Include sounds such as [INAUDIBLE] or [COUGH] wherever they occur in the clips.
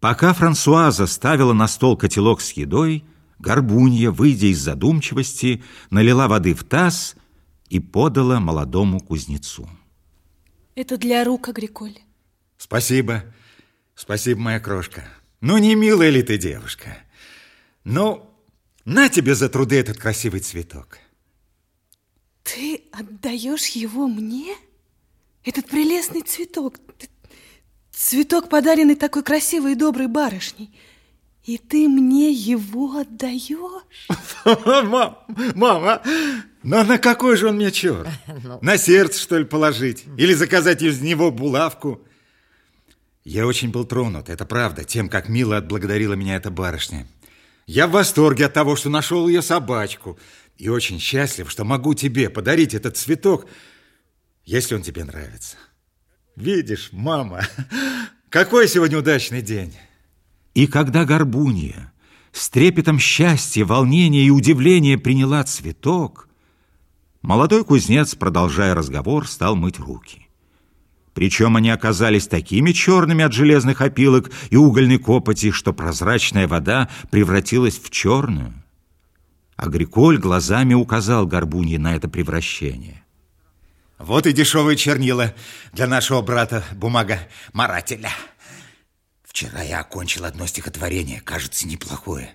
Пока Франсуаза ставила на стол котелок с едой, Горбунья, выйдя из задумчивости, налила воды в таз и подала молодому кузнецу. Это для рук, Агриколь. Спасибо. Спасибо, моя крошка. Ну, не милая ли ты девушка? Ну, на тебе за труды этот красивый цветок. Ты отдаешь его мне? Этот прелестный цветок. Цветок, подаренный такой красивой и доброй барышней. И ты мне его отдаешь? [LAUGHS] Мам, мама, ну на какой же он мне черт? [LAUGHS] Ну. На сердце, что ли, положить? Или заказать из него булавку? Я очень был тронут, это правда, тем, как мило отблагодарила меня эта барышня. Я в восторге от того, что нашел ее собачку. И очень счастлив, что могу тебе подарить этот цветок, если он тебе нравится. Видишь, мама, [LAUGHS] какой сегодня удачный день. И когда Горбунья с трепетом счастья, волнения и удивления приняла цветок, молодой кузнец, продолжая разговор, стал мыть руки. Причем они оказались такими черными от железных опилок и угольной копоти, что прозрачная вода превратилась в черную. Агриколь глазами указал Горбунье на это превращение. Вот и дешевые чернила для нашего брата бумага-марателя. Вчера я окончил одно стихотворение, кажется, неплохое.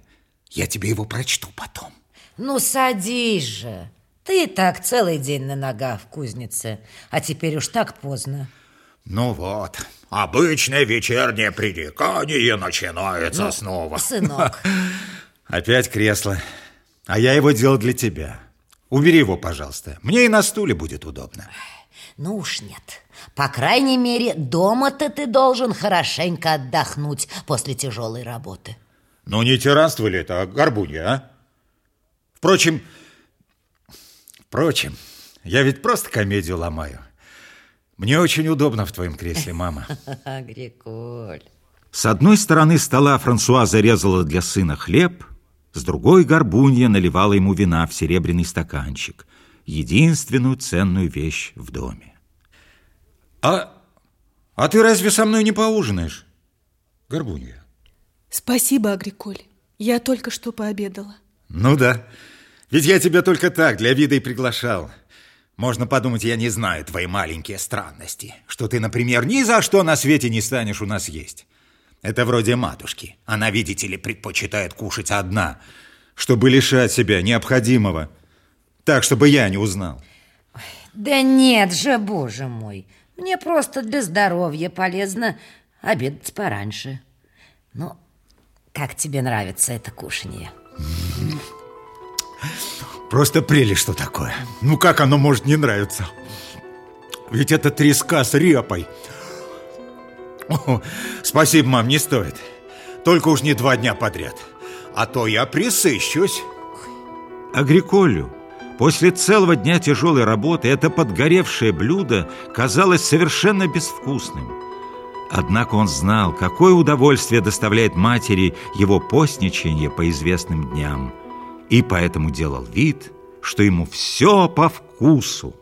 Я тебе его прочту потом. Ну, садись же. Ты и так целый день на ногах в кузнице, а теперь уж так поздно. Ну вот, обычное вечернее пререкание начинается ну, снова. Сынок. [LAUGHS] Опять кресло. А я его делал для тебя. Убери его, пожалуйста. Мне и на стуле будет удобно. Ну уж нет. По крайней мере, дома-то ты должен хорошенько отдохнуть после тяжелой работы. Ну не тиранство ли это, а горбунья, а? Впрочем, впрочем, я ведь просто комедию ломаю. Мне очень удобно в твоем кресле, мама. [LAUGHS] Гриколь. С одной стороны стола Франсуа зарезала для сына хлеб, с другой горбунья наливала ему вина в серебряный стаканчик, единственную ценную вещь в доме. А, а ты разве со мной не поужинаешь, горбунья? Спасибо, Агриколь. Я только что пообедала. Ну да, ведь я тебя только так, для вида и приглашал. Можно подумать, я не знаю твои маленькие странности, что ты, например, ни за что на свете не станешь у нас есть. Это вроде матушки. Она, видите ли, предпочитает кушать одна, чтобы лишать себя необходимого. Так, чтобы я не узнал. да нет же, боже мой. Мне просто для здоровья полезно обедать пораньше. Ну, как тебе нравится это кушанье? Просто прелесть, что такое. Ну, как оно может не нравиться? Ведь это треска с репой – о, [LAUGHS] спасибо, мам, не стоит. Только уж не два дня подряд. А то я присыщусь. Агриколю после целого дня тяжелой работы это подгоревшее блюдо казалось совершенно безвкусным. Однако он знал, какое удовольствие доставляет матери его постничание по известным дням, и поэтому делал вид, что ему все по вкусу.